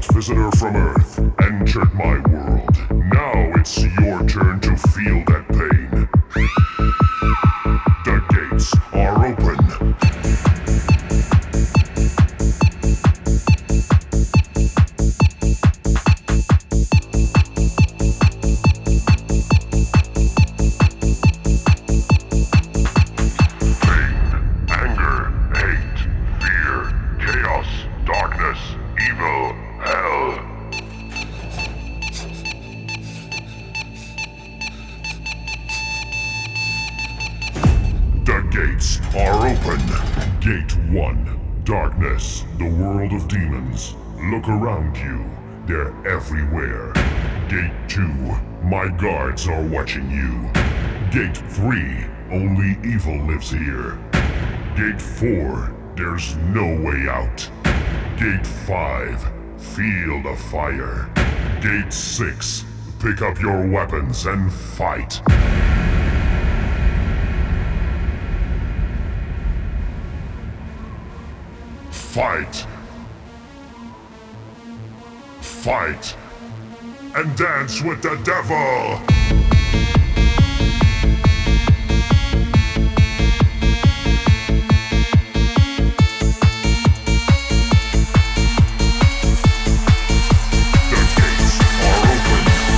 prisoner from Earth, entered my world. Now it's your turn to feel that gates are open. Gate 1. Darkness, the world of demons. Look around you. They're everywhere. Gate 2. My guards are watching you. Gate 3. Only evil lives here. Gate 4. There's no way out. Gate 5. Feel the fire. Gate 6. Pick up your weapons and fight. Fight. Fight. And dance with the devil.